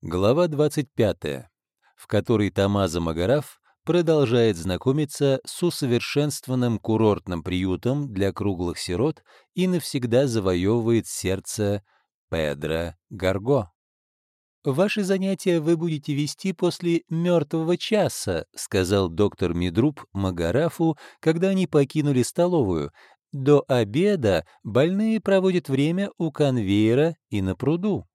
Глава 25, в которой Тамаза Магараф продолжает знакомиться с усовершенствованным курортным приютом для круглых сирот и навсегда завоевывает сердце Педро Гарго. «Ваши занятия вы будете вести после мертвого часа», сказал доктор Медруб Магарафу, когда они покинули столовую. «До обеда больные проводят время у конвейера и на пруду».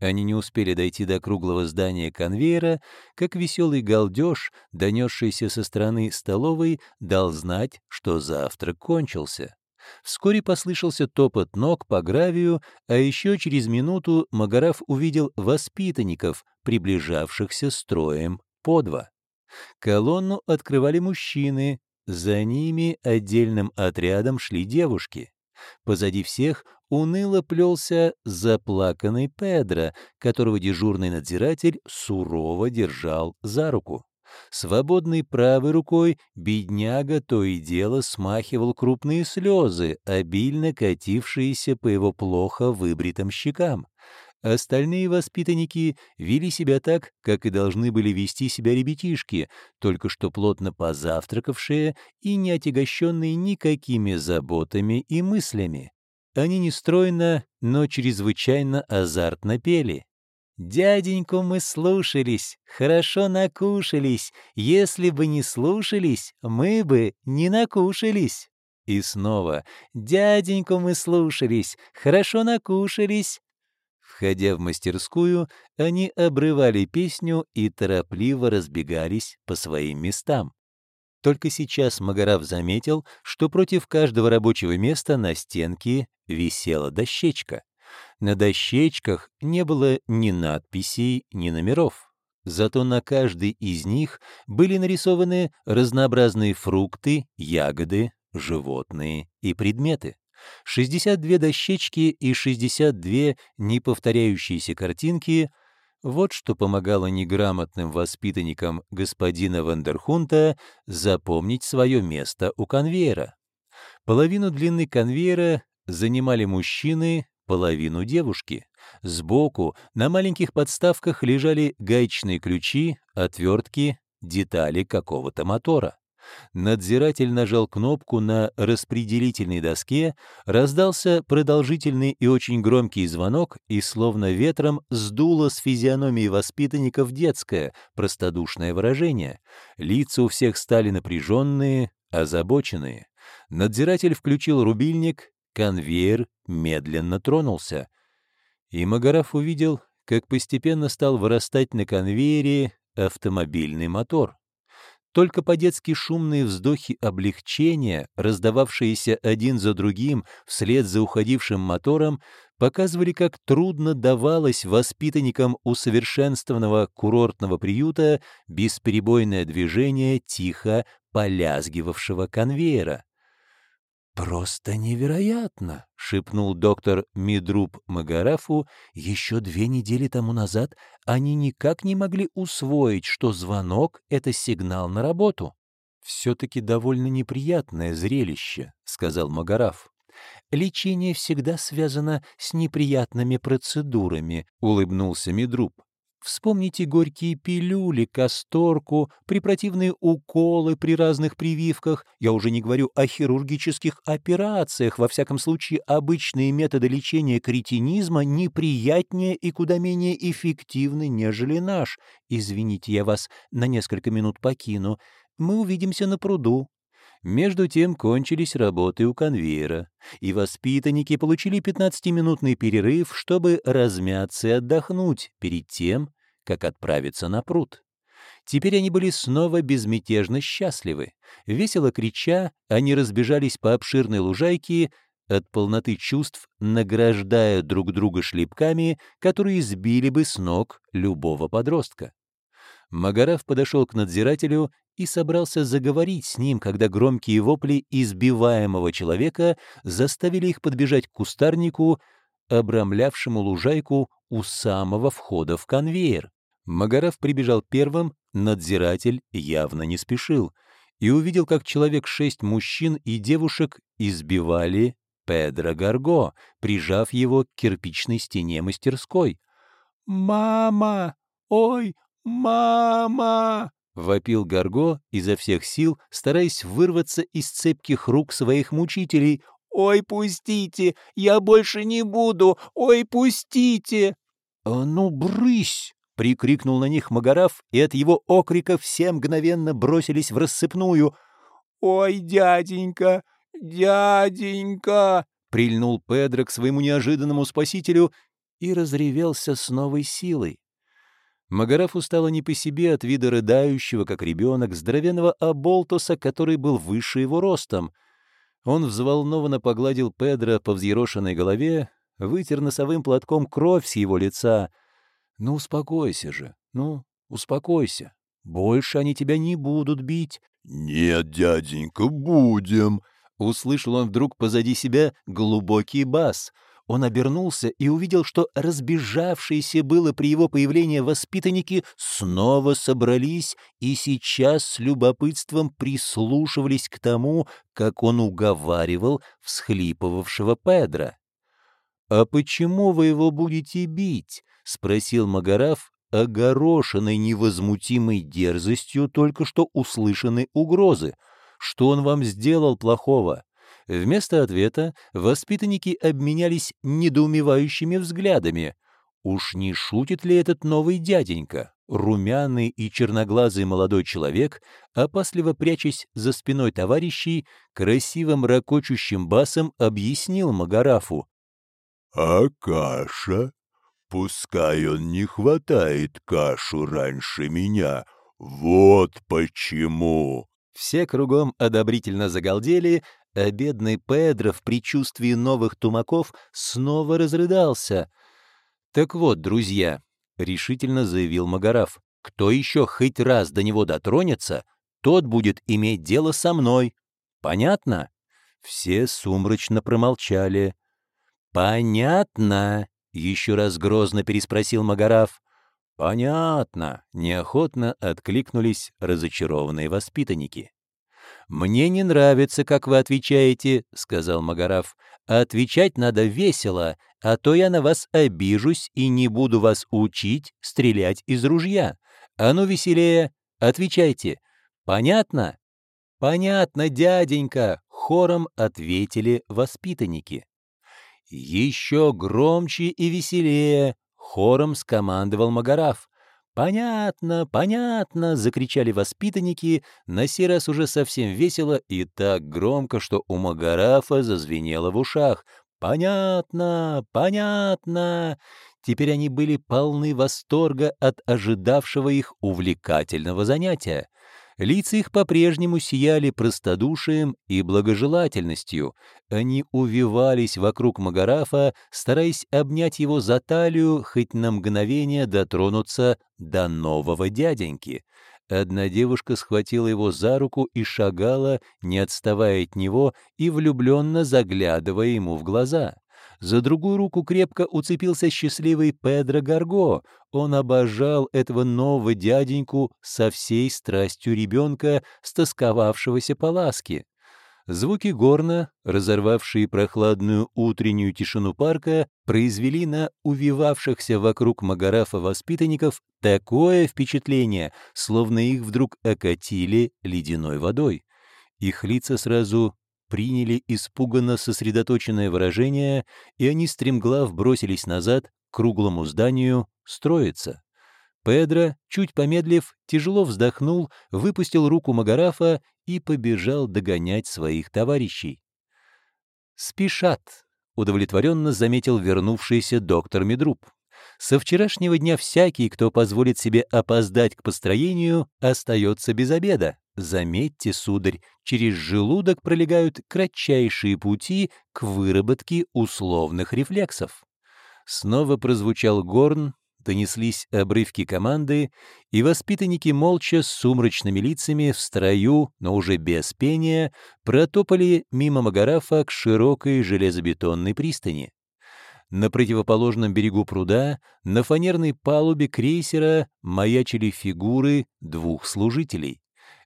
Они не успели дойти до круглого здания конвейера, как веселый галдеж, донесшийся со стороны столовой, дал знать, что завтрак кончился. Вскоре послышался топот ног по гравию, а еще через минуту Магараф увидел воспитанников, приближавшихся строем по два. Колонну открывали мужчины, за ними отдельным отрядом шли девушки. Позади всех уныло плелся заплаканный Педро, которого дежурный надзиратель сурово держал за руку. Свободной правой рукой бедняга то и дело смахивал крупные слезы, обильно катившиеся по его плохо выбритым щекам. Остальные воспитанники вели себя так, как и должны были вести себя ребятишки, только что плотно позавтракавшие и не отягощенные никакими заботами и мыслями. Они нестройно, но чрезвычайно азартно пели. «Дяденьку мы слушались, хорошо накушались. Если бы не слушались, мы бы не накушались». И снова «Дяденьку мы слушались, хорошо накушались». Входя в мастерскую, они обрывали песню и торопливо разбегались по своим местам. Только сейчас Магараф заметил, что против каждого рабочего места на стенке висела дощечка. На дощечках не было ни надписей, ни номеров. Зато на каждой из них были нарисованы разнообразные фрукты, ягоды, животные и предметы. 62 дощечки и 62 неповторяющиеся картинки — вот что помогало неграмотным воспитанникам господина Вандерхунта запомнить свое место у конвейера. Половину длины конвейера занимали мужчины, половину девушки. Сбоку на маленьких подставках лежали гаечные ключи, отвертки, детали какого-то мотора. Надзиратель нажал кнопку на распределительной доске, раздался продолжительный и очень громкий звонок, и словно ветром сдуло с физиономии воспитанников детское, простодушное выражение. Лица у всех стали напряженные, озабоченные. Надзиратель включил рубильник, конвейер медленно тронулся. И Магараф увидел, как постепенно стал вырастать на конвейере автомобильный мотор. Только по-детски шумные вздохи облегчения, раздававшиеся один за другим вслед за уходившим мотором, показывали, как трудно давалось воспитанникам усовершенствованного курортного приюта бесперебойное движение тихо полязгивавшего конвейера. «Просто невероятно!» — шепнул доктор Мидруб Магарафу. «Еще две недели тому назад они никак не могли усвоить, что звонок — это сигнал на работу». «Все-таки довольно неприятное зрелище», — сказал Магараф. «Лечение всегда связано с неприятными процедурами», — улыбнулся Мидруб. Вспомните горькие пилюли, касторку, препротивные уколы при разных прививках. Я уже не говорю о хирургических операциях. Во всяком случае, обычные методы лечения кретинизма неприятнее и куда менее эффективны, нежели наш. Извините, я вас на несколько минут покину. Мы увидимся на пруду. Между тем кончились работы у конвейера, и воспитанники получили 15-минутный перерыв, чтобы размяться и отдохнуть перед тем, как отправиться на пруд. Теперь они были снова безмятежно счастливы. Весело крича, они разбежались по обширной лужайке, от полноты чувств награждая друг друга шлепками, которые сбили бы с ног любого подростка. Магараф подошел к надзирателю и собрался заговорить с ним, когда громкие вопли избиваемого человека заставили их подбежать к кустарнику, обрамлявшему лужайку у самого входа в конвейер. Магараф прибежал первым, надзиратель явно не спешил, и увидел, как человек шесть мужчин и девушек избивали Педро Гарго, прижав его к кирпичной стене мастерской. «Мама! Ой, мама!» — вопил Гарго изо всех сил, стараясь вырваться из цепких рук своих мучителей. «Ой, пустите! Я больше не буду! Ой, пустите!» «А ну, брысь!» — прикрикнул на них Магараф, и от его окрика все мгновенно бросились в рассыпную. «Ой, дяденька! Дяденька!» — прильнул Педро к своему неожиданному спасителю и разревелся с новой силой. Магарафу стало не по себе от вида рыдающего, как ребенок, здоровенного Аболтуса, который был выше его ростом. Он взволнованно погладил Педро по взъерошенной голове, вытер носовым платком кровь с его лица. «Ну, успокойся же, ну, успокойся. Больше они тебя не будут бить». «Нет, дяденька, будем», — услышал он вдруг позади себя глубокий бас — он обернулся и увидел, что разбежавшиеся было при его появлении воспитанники снова собрались и сейчас с любопытством прислушивались к тому, как он уговаривал всхлипывавшего Педра. «А почему вы его будете бить?» — спросил Магараф, огорошенный невозмутимой дерзостью только что услышанной угрозы. «Что он вам сделал плохого?» Вместо ответа воспитанники обменялись недоумевающими взглядами. Уж не шутит ли этот новый дяденька? Румяный и черноглазый молодой человек, опасливо прячась за спиной товарищей, красивым ракочущим басом объяснил Магарафу. «А каша? Пускай он не хватает кашу раньше меня. Вот почему!» Все кругом одобрительно загалдели, а бедный Педро в предчувствии новых тумаков снова разрыдался. «Так вот, друзья», — решительно заявил Магараф, «кто еще хоть раз до него дотронется, тот будет иметь дело со мной. Понятно?» Все сумрачно промолчали. «Понятно», — еще раз грозно переспросил Магараф. «Понятно», — неохотно откликнулись разочарованные воспитанники. «Мне не нравится, как вы отвечаете», — сказал Магараф. «Отвечать надо весело, а то я на вас обижусь и не буду вас учить стрелять из ружья. А ну веселее, отвечайте. Понятно?» «Понятно, дяденька», — хором ответили воспитанники. «Еще громче и веселее», — хором скомандовал Магараф. «Понятно, понятно!» — закричали воспитанники, на сей раз уже совсем весело и так громко, что у Магарафа зазвенело в ушах. «Понятно, понятно!» Теперь они были полны восторга от ожидавшего их увлекательного занятия. Лица их по-прежнему сияли простодушием и благожелательностью. Они увивались вокруг Магарафа, стараясь обнять его за талию, хоть на мгновение дотронуться до нового дяденьки. Одна девушка схватила его за руку и шагала, не отставая от него и влюбленно заглядывая ему в глаза. За другую руку крепко уцепился счастливый Педро Гарго. Он обожал этого нового дяденьку со всей страстью ребенка, стосковавшегося по ласке. Звуки горна, разорвавшие прохладную утреннюю тишину парка, произвели на увивавшихся вокруг Магарафа воспитанников такое впечатление, словно их вдруг окатили ледяной водой. Их лица сразу приняли испуганно сосредоточенное выражение, и они стремглав бросились назад к круглому зданию строиться. Педро, чуть помедлив, тяжело вздохнул, выпустил руку Магарафа и побежал догонять своих товарищей. «Спешат», — удовлетворенно заметил вернувшийся доктор Медруб. «Со вчерашнего дня всякий, кто позволит себе опоздать к построению, остается без обеда. Заметьте, сударь, через желудок пролегают кратчайшие пути к выработке условных рефлексов. Снова прозвучал горн, донеслись обрывки команды, и воспитанники молча с сумрачными лицами в строю, но уже без пения, протопали мимо Магарафа к широкой железобетонной пристани. На противоположном берегу пруда, на фанерной палубе крейсера маячили фигуры двух служителей.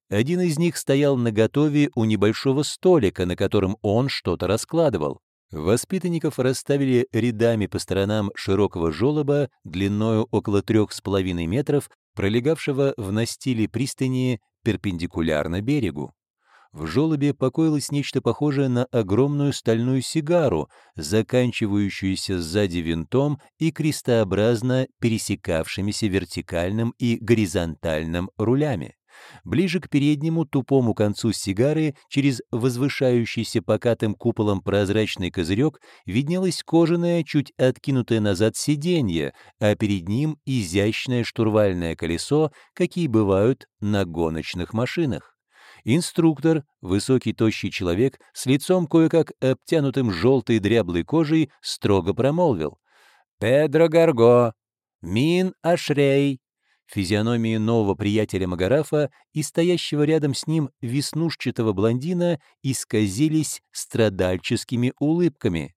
Один из них стоял наготове у небольшого столика, на котором он что-то раскладывал. Воспитанников расставили рядами по сторонам широкого желоба длиною около трех с половиной метров, пролегавшего в настиле пристани перпендикулярно берегу. В желобе покоилось нечто похожее на огромную стальную сигару, заканчивающуюся сзади винтом и крестообразно пересекавшимися вертикальным и горизонтальным рулями. Ближе к переднему тупому концу сигары, через возвышающийся покатым куполом прозрачный козырек, виднелось кожаное, чуть откинутое назад сиденье, а перед ним изящное штурвальное колесо, какие бывают на гоночных машинах. Инструктор, высокий тощий человек, с лицом кое-как обтянутым желтой дряблой кожей, строго промолвил. «Педро Гарго! Мин Ашрей!» Физиономии нового приятеля Магарафа и стоящего рядом с ним веснушчатого блондина исказились страдальческими улыбками.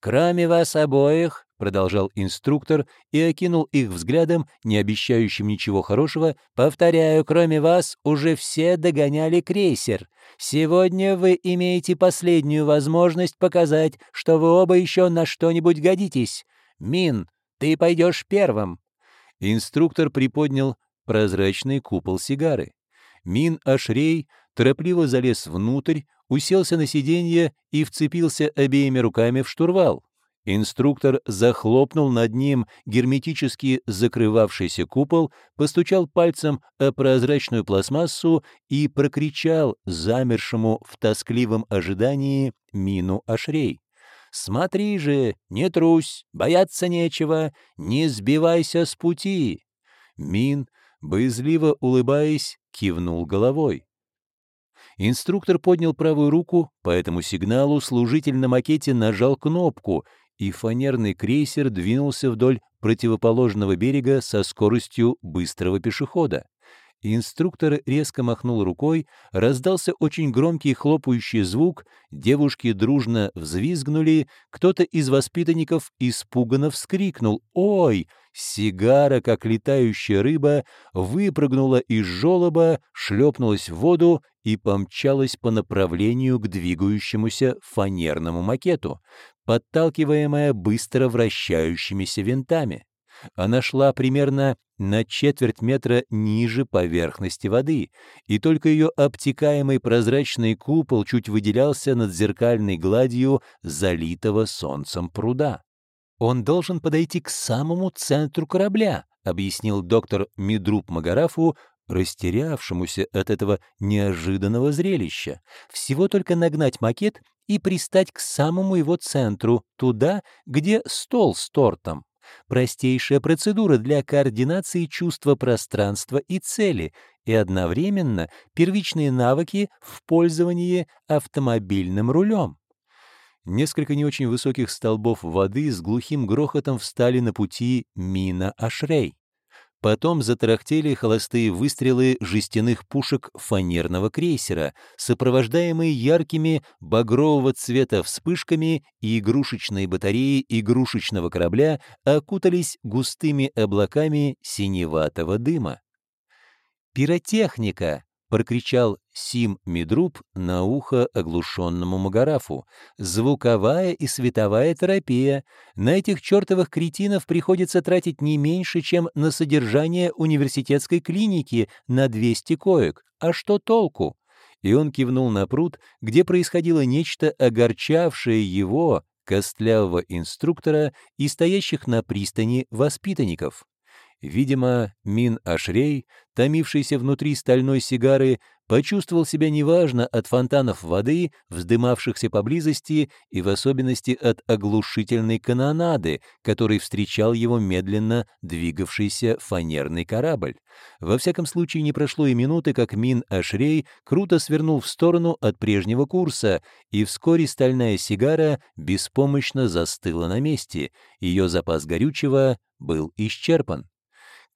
«Кроме вас обоих», — продолжал инструктор и окинул их взглядом, не обещающим ничего хорошего, «повторяю, кроме вас уже все догоняли крейсер. Сегодня вы имеете последнюю возможность показать, что вы оба еще на что-нибудь годитесь. Мин, ты пойдешь первым». Инструктор приподнял прозрачный купол сигары. Мин Ашрей торопливо залез внутрь, уселся на сиденье и вцепился обеими руками в штурвал. Инструктор захлопнул над ним герметически закрывавшийся купол, постучал пальцем о прозрачную пластмассу и прокричал замершему в тоскливом ожидании Мину Ашрей. Смотри же, не трусь, бояться нечего, не сбивайся с пути. Мин, боязливо улыбаясь, кивнул головой. Инструктор поднял правую руку, по этому сигналу служитель на макете нажал кнопку, и фанерный крейсер двинулся вдоль противоположного берега со скоростью быстрого пешехода. Инструктор резко махнул рукой, раздался очень громкий хлопающий звук, девушки дружно взвизгнули, кто-то из воспитанников испуганно вскрикнул «Ой!» Сигара, как летающая рыба, выпрыгнула из желоба, шлепнулась в воду и помчалась по направлению к двигающемуся фанерному макету, подталкиваемая быстро вращающимися винтами. Она шла примерно на четверть метра ниже поверхности воды, и только ее обтекаемый прозрачный купол чуть выделялся над зеркальной гладью залитого солнцем пруда. «Он должен подойти к самому центру корабля», — объяснил доктор Мидруб Магарафу, растерявшемуся от этого неожиданного зрелища. «Всего только нагнать макет и пристать к самому его центру, туда, где стол с тортом. Простейшая процедура для координации чувства пространства и цели и одновременно первичные навыки в пользовании автомобильным рулем. Несколько не очень высоких столбов воды с глухим грохотом встали на пути Мина Ашрей. Потом затарахтели холостые выстрелы жестяных пушек фанерного крейсера, сопровождаемые яркими багрового цвета вспышками, и игрушечные батареи игрушечного корабля окутались густыми облаками синеватого дыма. «Пиротехника!» — прокричал Сим Медруб на ухо оглушенному Магарафу. «Звуковая и световая терапия. На этих чертовых кретинов приходится тратить не меньше, чем на содержание университетской клиники на 200 коек. А что толку?» И он кивнул на пруд, где происходило нечто, огорчавшее его, костлявого инструктора и стоящих на пристани воспитанников. Видимо, Мин Ашрей, томившийся внутри стальной сигары, почувствовал себя неважно от фонтанов воды, вздымавшихся поблизости, и в особенности от оглушительной канонады, которой встречал его медленно двигавшийся фанерный корабль. Во всяком случае, не прошло и минуты, как Мин Ашрей круто свернул в сторону от прежнего курса, и вскоре стальная сигара беспомощно застыла на месте. Ее запас горючего был исчерпан.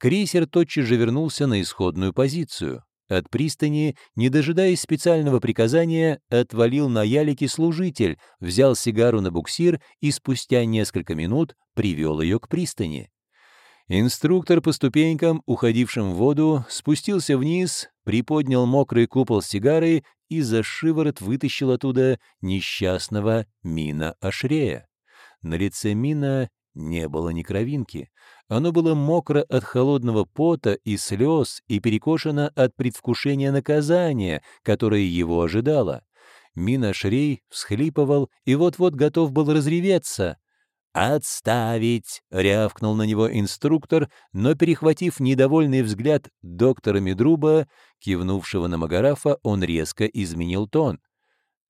Крейсер тотчас же вернулся на исходную позицию. От пристани, не дожидаясь специального приказания, отвалил на ялике служитель, взял сигару на буксир и спустя несколько минут привел ее к пристани. Инструктор по ступенькам, уходившим в воду, спустился вниз, приподнял мокрый купол сигары и за шиворот вытащил оттуда несчастного Мина Ашрея. На лице Мина не было ни кровинки. Оно было мокро от холодного пота и слез и перекошено от предвкушения наказания, которое его ожидало. Мина Шрей всхлипывал и вот-вот готов был разреветься. «Отставить!» — рявкнул на него инструктор, но, перехватив недовольный взгляд доктора Медруба, кивнувшего на Магарафа, он резко изменил тон.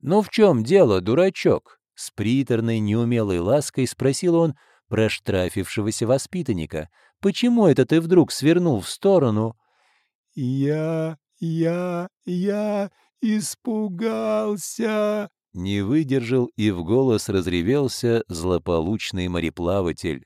«Ну в чем дело, дурачок?» — с приторной неумелой лаской спросил он проштрафившегося воспитанника. «Почему это ты вдруг свернул в сторону?» «Я... я... я испугался!» Не выдержал и в голос разревелся злополучный мореплаватель.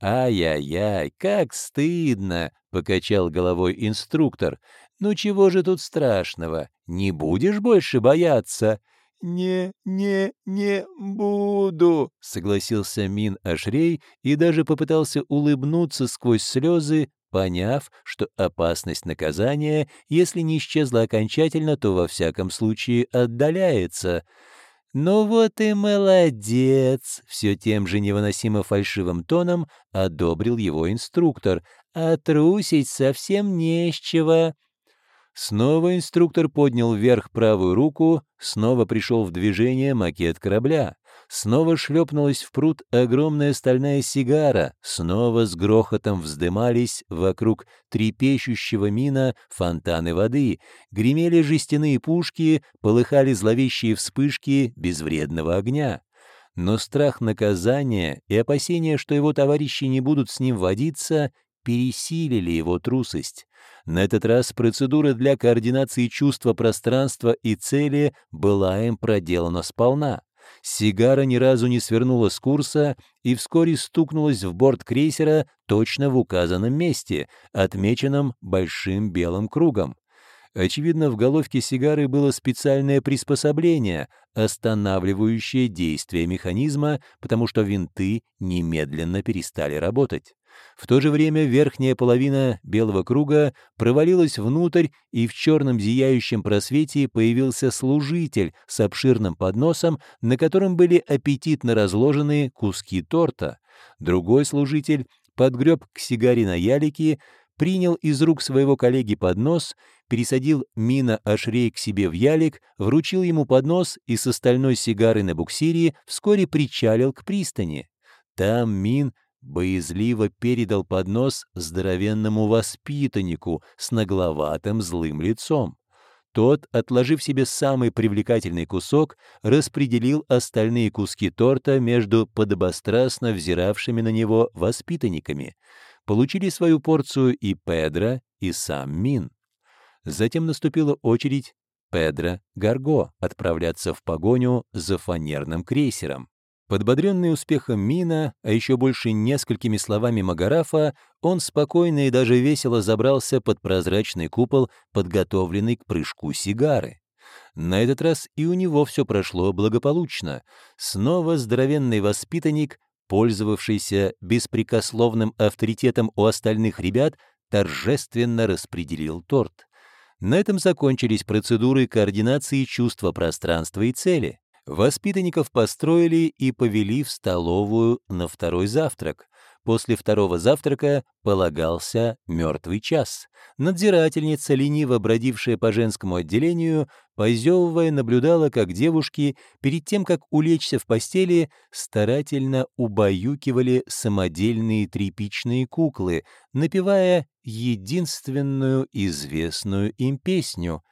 «Ай-яй-яй, как стыдно!» — покачал головой инструктор. «Ну чего же тут страшного? Не будешь больше бояться?» «Не, не, не буду», — согласился Мин Ашрей и даже попытался улыбнуться сквозь слезы, поняв, что опасность наказания, если не исчезла окончательно, то во всяком случае отдаляется. «Ну вот и молодец!» — все тем же невыносимо фальшивым тоном одобрил его инструктор. «А трусить совсем не с чего!» Снова инструктор поднял вверх правую руку, снова пришел в движение макет корабля. Снова шлепнулась в пруд огромная стальная сигара, снова с грохотом вздымались вокруг трепещущего мина фонтаны воды, гремели жестяные пушки, полыхали зловещие вспышки безвредного огня. Но страх наказания и опасение, что его товарищи не будут с ним водиться, пересилили его трусость. На этот раз процедура для координации чувства пространства и цели была им проделана сполна. Сигара ни разу не свернула с курса и вскоре стукнулась в борт крейсера точно в указанном месте, отмеченном большим белым кругом. Очевидно, в головке сигары было специальное приспособление, останавливающее действие механизма, потому что винты немедленно перестали работать. В то же время верхняя половина белого круга провалилась внутрь, и в черном зияющем просвете появился служитель с обширным подносом, на котором были аппетитно разложены куски торта. Другой служитель подгреб к сигаре на ялике, принял из рук своего коллеги поднос, пересадил Мина Ашрей к себе в ялик, вручил ему поднос и с остальной сигарой на буксире вскоре причалил к пристани. Там Мин боязливо передал поднос здоровенному воспитаннику с нагловатым злым лицом. Тот, отложив себе самый привлекательный кусок, распределил остальные куски торта между подобострастно взиравшими на него воспитанниками. Получили свою порцию и Педро, и сам Мин. Затем наступила очередь Педро Гарго отправляться в погоню за фанерным крейсером. Подбодренный успехом Мина, а еще больше несколькими словами Магарафа, он спокойно и даже весело забрался под прозрачный купол, подготовленный к прыжку сигары. На этот раз и у него все прошло благополучно. Снова здоровенный воспитанник, пользовавшийся беспрекословным авторитетом у остальных ребят, торжественно распределил торт. На этом закончились процедуры координации чувства пространства и цели. Воспитанников построили и повели в столовую на второй завтрак. После второго завтрака полагался мертвый час. Надзирательница, лениво бродившая по женскому отделению, позевывая, наблюдала, как девушки, перед тем, как улечься в постели, старательно убаюкивали самодельные тряпичные куклы, напевая единственную известную им песню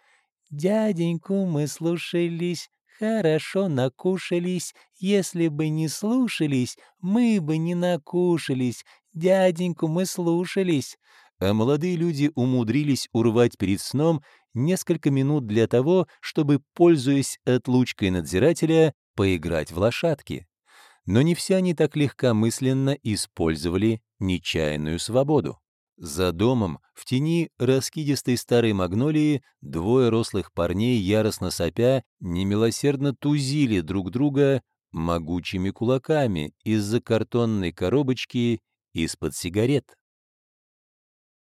«Дяденьку мы слушались, Хорошо накушались, если бы не слушались, мы бы не накушались, дяденьку мы слушались. А молодые люди умудрились урвать перед сном несколько минут для того, чтобы, пользуясь отлучкой надзирателя, поиграть в лошадки. Но не все они так легкомысленно использовали нечаянную свободу. За домом, в тени раскидистой старой магнолии, двое рослых парней, яростно сопя, немилосердно тузили друг друга могучими кулаками из-за картонной коробочки из-под сигарет.